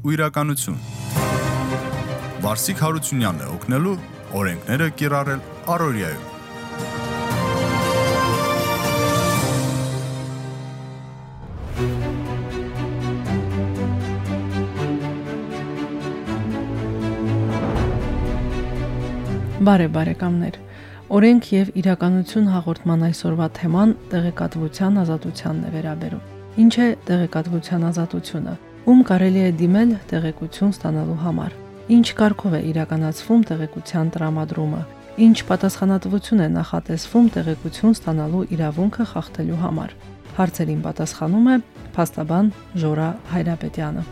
ու իրականություն։ Վարսիկ Հարությունյանն է օգնելու օրենքները կիրառել Արորիայում։ Բարև բարեկամներ։ Օրենք եւ իրականություն հաղորդման այսօրվա թեման տեղեկատվության ազատությանն է վերաբերում։ Ինչ է տեղեկատվության ազատությունը։ Ում կարելի է դիմել տեղեկություն ստանալու համար։ Ինչ կարգով է իրականացվում տեղեկության տրամադրումը։ Ինչ պատասխանատվություն է նախատեսվում տեղեկություն ստանալու իրավունքը խախտելու համար։ Հարցերին պատասխանում է փաստաբան Ժորա Հայրապետյանը։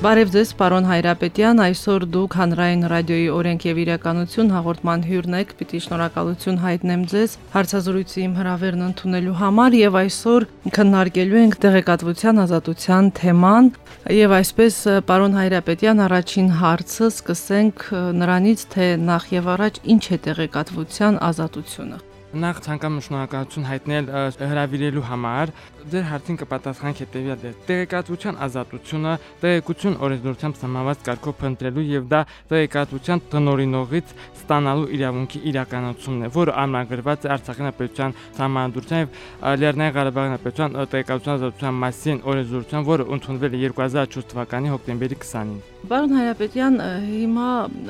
Բարև ձեզ, պարոն Հայրապետյան, այսօր դուք հանրային ռադիոյի օրենք եւ իրականություն հաղորդման հյուրն եք։ Պիտի շնորհակալություն հայտնեմ ձեզ հարցազրույցի իմ հրավերն ընդունելու համար եւ այսօր քննարկելու ենք տեղեկատվության ազատության թեման եւ այսպես պարոն Հայրապետյան առաջին հարցը սկսենք նրանից, թե նախ եւ առաջ ինչ է տեղեկատվության ազատությունը։ Նախ ցանկամ շնորհակալություն հայտնել հրավիրելու համար։ Ձեր հարցին կպատասխանենք հետևյալ է. տեղեկատվության ազատությունը տեղեկություն օրենսդրությամբ սահմանված կարգով փնտրելու եւ դա տեղեկատվության տնօրինողից ստանալու իրավունքի իրականացումն է, որը ամրագրված է Արցախի հանրապետության սահմանադրության եւ Լեռնային Ղարաբաղի հանրապետության տեղեկատվության ազատության մասին օրենսդրության, որը ընդունվել է 2004 թվականի հոկտեմբերի 20-ին։ Պարոն Հայրապետյան, հիմա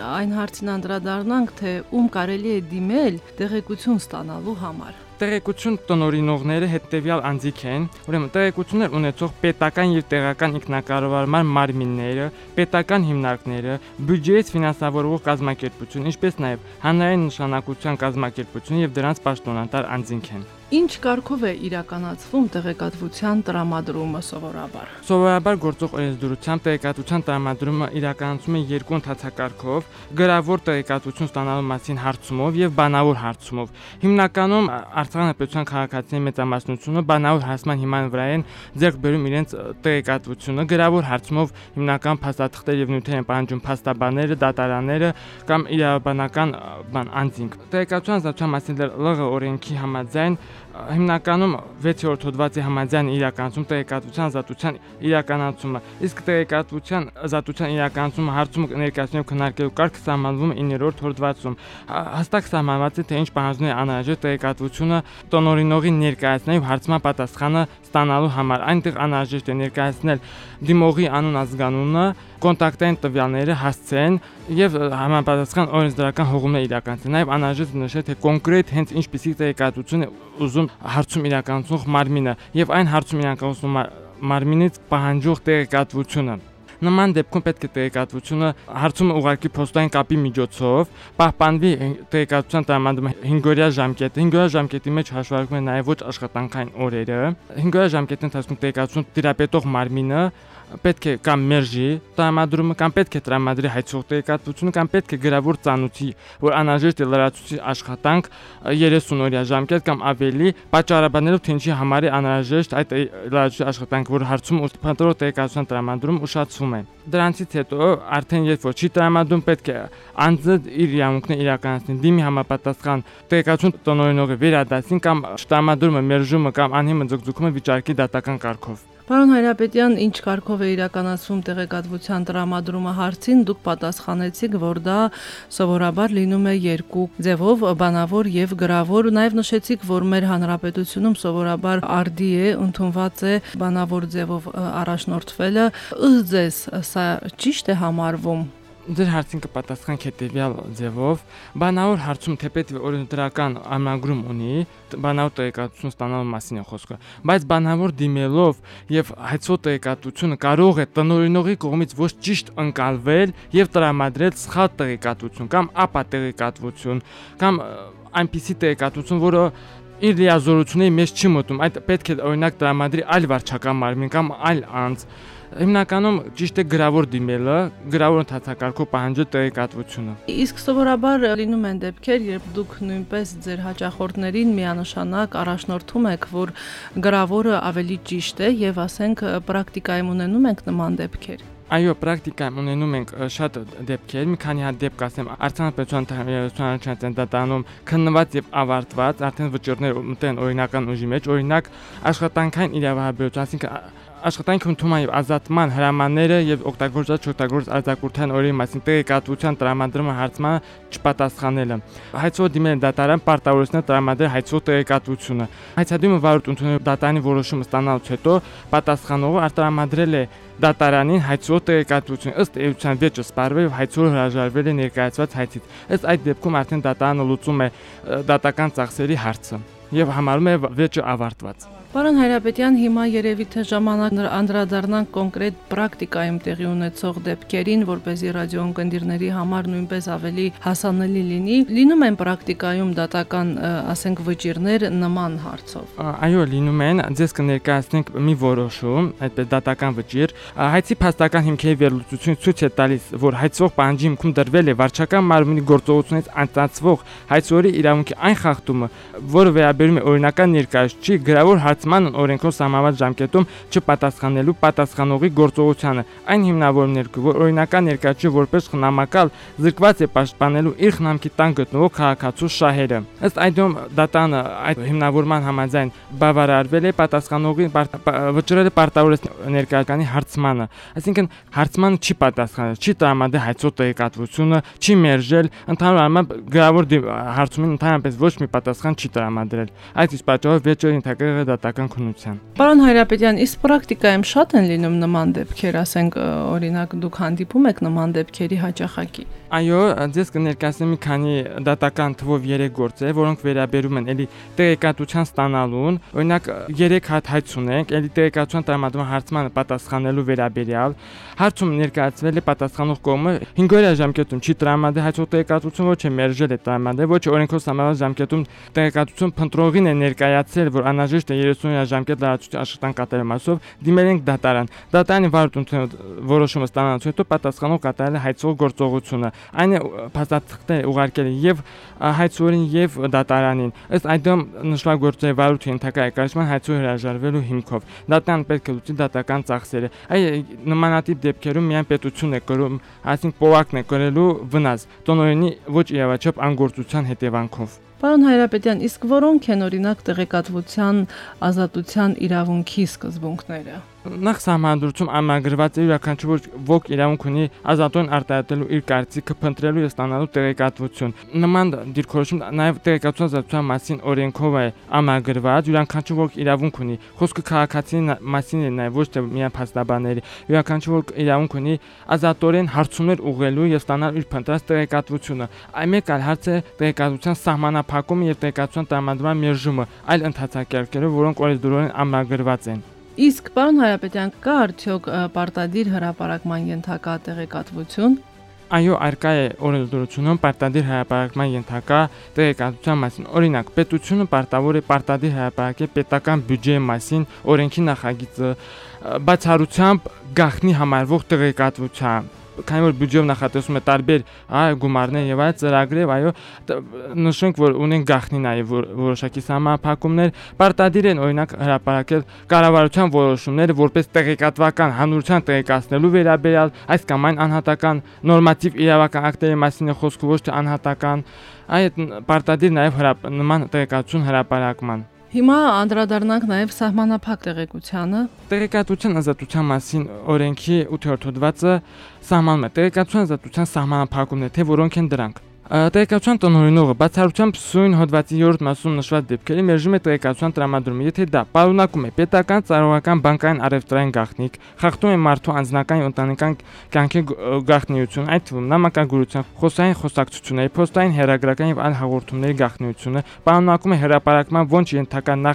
այն հարցին անդրադառնանք, թե ում կարելի է դիմել տեղեկություն ստանալու համար տեղեկություն տնորինողները հետևյալ անձիկ են, ուրեմն տեղեկություններ ունեցող պետական եւ տեղական ինքնակառավարման մարմինները, պետական հիմնարկները, բյուջեից ֆինանսավորվող կազմակերպություն, ինչպես նաեւ հանրային նշանակության կազմակերպություն եւ դրանց պաշտոնատար անձինք են։ Ինչ կարգով է իրականացվում տեղեկատվության տրամադրումը սովորաբար։ Սովորաբար գործող օրենսդրությամբ տեղեկատվության տրամադրումը իրականացվում է երկու ընթացակարգով՝ գրավոր տեղեկատվություն ստանալու մասին հարցումով եւ բանավոր հարցումով։ Հիմնականում Արցախի հանրապետության քաղաքացիների մեծամասնությունը բանավոր հարցման հիման վրա են ձեռք բերում իրենց տեղեկատվությունը։ Գրավոր հարցումով հիմնական փաստաթղթեր եւ նյութեր են պահանջում փաստաբանները, դատարանները կամ իրավաբանական բան անձինք։ Տեղեկատվության ազատության մասին ԼՂ օրենքի համաձայն հիմնականում 6-րդ հոդվածի համաձայն իրականացում տեղեկատվության ազատության իրականացումը, իսկ տեղեկատվության ազատության իրականացումը հարցումը ներկայացնելու քննարկելու կարգը սահմանվում է 9-րդ հոդվածում։ Հստակ սահմանված է թե ինչ պահանջներ անհրաժեշտ տեղեկատվությունը տոնորինողի ներկայացնելու հարցման պատասխանը ստանալու համար։ Այնտեղ անհրաժեշտ է ներկայացնել դիմողի անուն ազգանունը, կոնտակտային տվյալները հասցեն եւ համապատասխան օրենսդրական հողումներ իրականացնել։ Նաեւ անհրաժեշտ նշել թե կոնկրետ հենց ինչպիսի տեղեկատվություն է ուզում հարցում իրականացնող մարմինը եւ այն հարցում իրականացնող մարմինից պահանջող տեղեկատվությունը նման դեպքում պետք է տեղեկատվությունը հարցումը ուղարկի փոստային կապի միջոցով, պահպանվի տեղեկատվության տրամադրումը 5-օրյա ժամկետը։ 5-օրյա ժամկետի մեջ հաշվարկվում է նաև ոչ աշխատանքային օրերը։ 5-օրյա ժամկետի ընթացքում տեղեկատվություն տիրապետող մարմինը պետք է կամ մերժի տրամադրումը կամ պետք է տրամադրի հայցող տեղեկատվությունը կամ պետք է գրավոր ծանոթի, որ անհրաժեշտ է լրացուցիչ աշխատանք 30 օրյա ժամկետ կամ ավելի, պատճառաբանելով թե ինչի համար է անհրաժեշտ այդ լրացուցիչ աշխատանք, որ հարցում փնտրող տեղեկատվության տրամադրում ուշացվում է։ Դրանցից հետո արդեն երբ որ չի տրամադրում պետք է անձը իր իրավունքները իրականացնի դիմի համապատասխան տեղեկատվություն տնօրինողը վերադասին կամ տրամադրումը մերժումը կամ անհիմն ձգձգումը վիճարկի դատական կարգով։ Պարոն Հայրապետյան, ինչ կարգով է իրականացվում տեղեկատվության տրամադրումը հարցին, դուք պատասխանեցիք, որ դա սովորաբար լինում է երկու ձևով՝ բանավոր եւ գրավոր։ Նաեւ նշեցիք, որ մեր հանրապետությունում սովորաբար արդի է ընդունված է բանավոր ձևով առաջնորդվելը։ Ըստ ձեզ, սա ճիշտ է համարվում ձեր հարցին կպատասխանենք հետևյալ ձևով. Բանավոր հարցում թեպետ օրենսդրական ամնագրում ունի բանավոր տեղեկատվություն ստանալու մասին է խոսքը բայց բանավոր դիմելով եւ հայցո տեղեկատվությունը կարող է տնօրինողի կողմից ոչ ճիշտ ընկալվել եւ տրամադրել սխալ տեղեկատվություն կամ ապա տեղեկատվություն կամ այնպիսի տեղեկատվություն որը իր լիազորությունների մեջ չի մտնում այդ պետք է օրինակ տրամադրի այլ վարչական մարմին կամ այլ անձ Հիմնականում ճիշտ է գրավոր դիմելը, գրավոր ընթացակարգով պահանջը տեղեկատվությունը։ Իսկ սովորաբար լինում են դեպքեր, երբ դուք նույնպես ձեր հաճախորդներին միանշանակ առաջնորդում եք, որ գրավորը ավելի ճիշտ է եւ ասենք պրակտիկայում ունենում ենք նման դեպքեր։ Այո, պրակտիկայում ունենում ենք շատ դեպքեր, մի քանի հատ դեպք ասեմ, արտանապետության հանրության դատանում քննված եւ ավարտված, արդեն վճիռներ մտեն օրինական ուժի մեջ, օրինակ աշխատանքային իրավահաբերություն, այսինքն աշխատանքի ընդունման եւ ազատման հրամանները եւ օգտագործած չօգտագործ արձակուրդյան օրերի մասին տեղեկատվության տրամադրումը հարցմանը չպատասխանելը։ Հայցով դիմել դատարան պարտավորեցնել տրամադրել հայցով տեղեկատվությունը։ Հայցադիմը վարույթ ընդունել դատարանի որոշումը ստանալուց հետո պատասխանողը արտադրամադրել է դատարանին հայցով տեղեկատվություն ըստ էության վեճը սպառվել եւ հայցով հրաժարվել է ներկայացված հայցից։ Ըստ այդ դեպքում արդեն դատարանը լուծում է դատական ծախսերի հարցը եւ համարում է վեճը ավարտված։ Պարոն Հայրապետյան, հիմա երևի թե ժամանակ անդրադառնանք կոնկրետ պրակտիկայում տեղի ունեցող դեպքերին, որ เป զի ռադիոընկերների համար նույնպես ավելի հասանելի լինի։ Լինում են պրակտիկայում դատական, ասենք, վճիրներ նման հարցով։ Այո, լինում են։ Ձեզ կներկայացնենք մի որոշում, այդպես դատական վճիր։ Հայցի փաստական հիմքերի վերլուծություն ցույց է տալիս, որ հայցող պահանջի հիմքում դրվել է վարչական մարմնի գործողությունից անցածվող հայցորի իրավունքի այն խախտումը, որը վերաբերում է օրինական ներկայացուցիչ գրավոր հարց ստացման օրենքով սահմանված ժամկետում չպատասխանելու պատասխանողի գործողությանը։ Այն հիմնավորումներ կը, օրինական ներկայացուցիչ որպես խնամակալ զրկված է պաշտպանելու իր խնամքի տան գտնվող քաղաքացու շահերը։ Ըստ այդում դատանը այդ հիմնավորման համաձայն բավարարվել է պատասխանողի վճռել է պարտավորել ներկայականի հարցմանը։ Այսինքն հարցմանը չի պատասխանել, չի տրամադրել հայցող տեղեկատվությունը, չի մերժել, ընդհանուր առմամբ գրավոր հարցումին ընդհանրապես ոչ մի պատասխան չի տրամադրել։ Այդ իսկ պատճառով վեճը ենթակայել է դատական պետական քննության։ Պարոն Հայրապետյան, իսկ պրակտիկայում շատ են լինում նման դեպքեր, ասենք օրինակ դուք հանդիպում եք նման դեպքերի հաճախակի։ Այո, ձեզ կներկայացնեմ մի քանի դատական թվով 3 գործեր, որոնք վերաբերում են էլի տեղեկատվության ստանալուն։ Օրինակ 3 հատ հայց ունենք, էլի տեղեկատվության տրամադրման հարցմանը պատասխանելու վերաբերյալ։ Հարցում ներկայացվել է պատասխանող կողմը 5 օրյա ժամկետում չի տրամադրել հայցող տեղեկատվություն, ոչ է մերժել է տրամադրել, ոչ օրենքով սահմանված ժամկետում տեղեկատվություն փնտրողին է ներկայացել, որ անհրաժեշտ է 30-օրյա ժամկետ լրացուցիչ աշխատանք կատարել մասով, դիմել ենք դատարան։ Դատարանի վարույթ որոշումը ստանալուց հետո պատասխանող կատարել է հայցող գործողությունը այն փաստաթղթեր ուղարկել եւ հայցուրին եւ դատարանին ըստ այդմ նշված գործերի վարույթի ենթակա եկարշման հայցու հրաժարվելու հիմքով դատարան պետք է լուծի դատական ծախսերը այ նմանատիպ դեպքերում միայն պետություն է կրում այսինքն պողակն է կրելու վնաս տոնորենի ոչ իրավաչափ անգործության հետևանքով Պարոն Հայրապետյան, իսկ որոնք են օրինակ տեղեկատվության ազատության իրավունքի սկզբունքները նախ սահմանադրություն ամագրված է յուրաքանչյուր ոք իրավունք ունի ազատոն արտահայտելու իր կարծիքը, փնտրելու եւ ստանալու տեղեկատվություն։ Նման դիրքորոշում նաեւ տեղեկատվության ազատության մասին օրենքով է ամագրված, յուրաքանչյուր ոք իրավունք ունի։ Խոսքը քաղաքացիի մասին է նաեւ ոչ թե միայն փաստաբանների։ Յուրաքանչյուր ոք իրավունք ունի ազատորեն հարցումներ ուղղելու եւ ստանալ իր փնտրած տեղեկատվությունը։ Այն մեկ այլ հարց է տեղեկատվության սահմանափակումը եւ տեղեկատվության տրամադրման մերժումը այլ ընթացակարգերով, որոնք օրենսդրորեն ամագրված են։ Իսկ պարոն Հայապետյան, կա արդյոք պարտադիր հրապարակման ենթակա տեղեկատվություն? Այո, արկա է օրենսդրությունում պարտադիր հրապարակման ենթակա տեղեկատվության մասին։ Օրինակ, պետությունը պարտավոր է պարտադիր հրապարակել պետական բյուջեի մասին օրենքի նախագիծը բացառությամբ գախնի համարվող տեղեկատվությամբ քանի որ բյուջեով նախատեսում է տարբեր հա գումարներ եւ այլ ծրագրեր, այո, նշենք, որ ունեն գախնի նաեւ որոշակի համապակումներ, պարտադիր են օրինակ հրապարակել կառավարության որոշումները որպես տեղեկատվական հանրության տեղեկացնելու վերաբերյալ այս կամ այն անհատական նորմատիվ իրավական ակտերի մասին է խոսքը ոչ թե անհատական, այդ պարտադիր նաեւ նման տեղեկատվություն հրապարակման Հիմա անդրադառնանք նաև սահմանափակ տեղեկությանը։ Տեղեկատվության ազատության մասին օրենքի 8-րդ հոդվածը սահմանում է տեղեկատվության ազատության սահմանափակումները, թե որոնք են դրանք։ Տեղեկատվության տնօրինողը բացառությամբ սույն հոդվածի 7-րդ մասում նշված դեպքերի մերժում է տեղեկատվության տրամադրումը, եթե դա պարունակում է պետական, ծառայական, բանկային առևտրային գաղտնիք, խախտում է մարդու անձնական եւ ընտանեկան կյանքի գաղտնիություն, այդ թվում նամակագրության, խոսային խոսակցությունների, փոստային հերագրական եւ այլ հաղորդումների գաղտնիությունը, պարունակում է հրապարակման ոնչ ենթական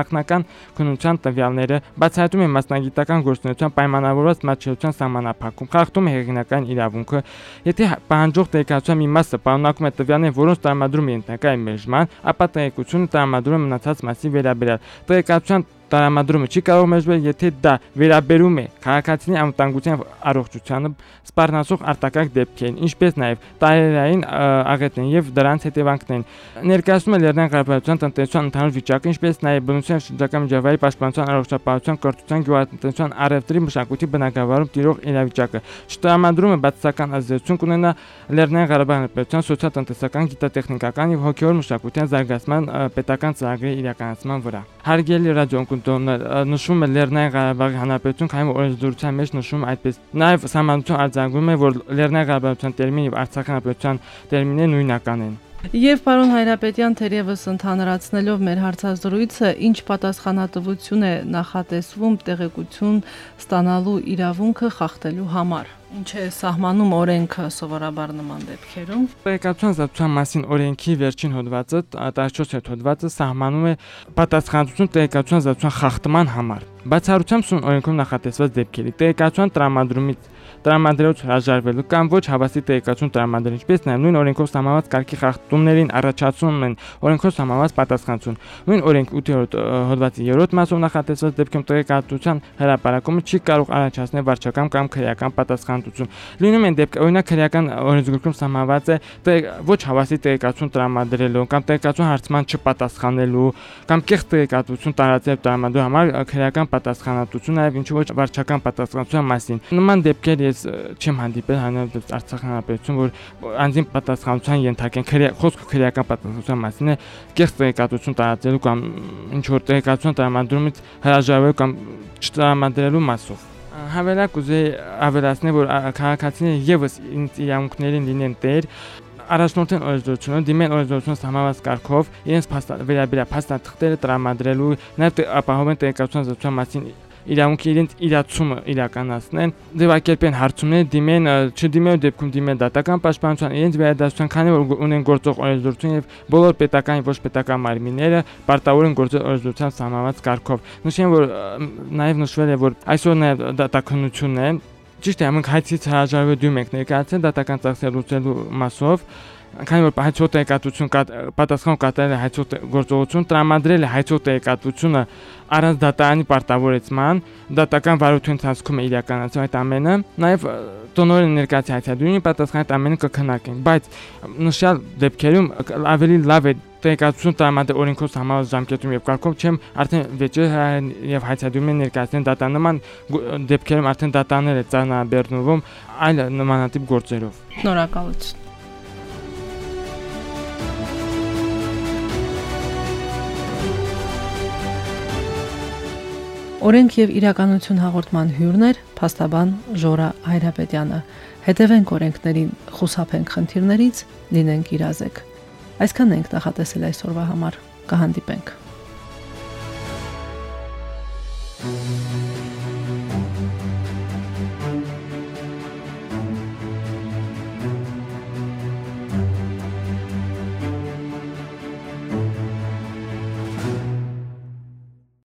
նախնական քննության տվյալները, բացահայտում է մասնագիտական գործունեության պայմանավորված մատչելիության սահմանափակում, խախտում է հեղինակային իրավունքը, եթե պահանջող տեղեկատվության մի մասը պարունակում է տվյալներ, որոնց տրամադրում է ենթակա մերժման, ապա տեղեկությունը տրամադրում է մնացած մասի վերաբերյալ։ Տեղեկատվության տարամադրումը չի կարող մեջբել, եթե դա վերաբերում է քաղաքացիների անվտանգության առողջությանը սպառնացող արտակարգ դեպքերին, ինչպես նաև տարերային աղետներին եւ դրանց հետևանքներին։ Ներկայացնում է Լեռնային Ղարաբաղյան տնտեսության ընդհանուր վիճակը, ինչպես նաև բնության շրջակա միջավայրի պաշտպանության, առողջապահության, կրթության, գյուղատնտեսության, առևտրի, մշակույթի բնակավարում տիրող իրավիճակը։ Չտրամադրում է բացասական ազդեցություն կունենա Լեռնային Ղարաբաղի պետության սոցիալ-տնտեսական, գիտատեխնիկական եւ հոգեոր մշակութային զարգացման պետական ծրագրի իրականացման վրա։ Հարգելի ռադիոընկերներ, նշվում է Լեռնային Ղարաբաղի Հանրապետություն քայմ օրենսդրության մեջ նշվում այդպես։ Նաև սահմանություն արձանագրում է, որ Լեռնային Ղարաբաղության տերմին եւ Արցախի Հանրապետության տերմինը նույնական են։ Եվ պարոն Հայրապետյան թերևս ընդհանրացնելով մեր հարցազրույցը, ինչ պատասխանատվություն է նախատեսվում տեղեկություն ստանալու իրավունքը խախտելու համար։ Ինչ է սահմանում օրենքը սովորաբար նման դեպքերում։ Տեղեկատվության զարգացման մասին օրենքի վերջին հոդվածը 14-րդ հոդվածը սահմանում է պատասխանատվություն տեղեկատվության զարգացման խախտման համար։ Բացառությամբ սուն օրենքում նախատեսված դեպքերի տեղեկատվության տրամադրումից տրամադրելուց հրաժարվելու կամ ոչ հավասի տեղեկատվություն տրամադրել, ինչպես նաև նույն օրենքով սահմանված կարգի խախտումներին առաջացում են օրենքով սահմանված պատասխանատվություն։ Նույն օրենք 8-րդ հոդվածի 3-րդ մասով նախատեսված դեպքում տեղեկատվության հրապարակումը չի կարող առաջացնել վարչական կամ քրեական պատասխանատվություն։ Լինում են դեպք, օրինակ քրեական օրենսգրքում սահմանված է ոչ հավասի տեղեկատվություն տրամադրելու կամ տեղեկատվության հարցման չպատասխանելու կամ կեղծ տեղեկատվություն տարածել տրամադրելու համար քրեական պատասխանատվություն նաև ինչու ոչ վարչական պատասխանատվության մասին։ Նման դեպքեր ես չեմ հանդիպել հանրապետ Արցախ հանրապետություն, որ անձին պատասխանատվության ենթարկեն խոսքը քրեական պատասխանատվության մասին է, կեղծ տեղեկատվություն տարածելու կամ ինչ որ տեղեկատվություն տրամադրումից հրաժարվելու կամ չտրամադրելու մասով հավելակ ուզեի ավելացնել, որ քաղաքացիները եւս իրավունքներին լինեն տեր, առաջնորդեն օրենսդրությունը, դիմեն օրենսդրությունը սահմանված կարգով իրենց վերաբերյալ փաստաթղթերը տրամադրելու, նաև ապահովեն տեղեկատվության զրուցման մասին իրավունքի իրենց իրացումը իրականացնեն, ձևակերպեն հարցումներ, դիմեն, չդիմելու դեպքում դիմեն դատական պաշտպանության, իրենց վերադասության, քանի որ ունեն գործող օրենսդրություն եւ բոլոր պետական ոչ պետական մարմինները պարտավոր են գործել օրենսդրության սահմանված կարգով։ Նշեմ, որ նաեւ նշվել է, որ այսօր նաեւ դատականությունն է Ճիշտ է, ամենք հայցից հրաժարվել դու մենք ներկայացել դատական ծախսեր լուծելու մասով, քանի որ հայցոտ տեղեկատվություն պատասխան կատարել է հայցոտ գործողություն, տրամադրել է հայցոտ տեղեկատվությունը առանց դատարանի պարտավորեցման, դատական վարույթի ընթացքում է իրականացում այդ ամենը, նաև տոնորեն ներկայացի հայցադույնի պատասխան այդ ամենը կքննարկենք, բայց նշյալ դեպքերում ավելի լավ է տեղեկատվություն տրամադրել օրենքով համաձայն ժամկետում եւ կարգով չեմ արդեն վեճը եւ հայցադումի ներկայացնեն դատանման դեպքերում արդեն դատաներ է ծանրաբեռնվում այլ նմանատիպ գործերով շնորհակալություն Օրենք եւ իրականություն հաղորդման հյուրներ փաստաբան Ժորա Հայրապետյանը։ Հետևենք օրենքներին, խուսափենք խնդիրներից, լինենք իրազեկ։ Այսքանն ենք նախատեսել այսօրվա համար։ Կհանդիպենք։ Thank you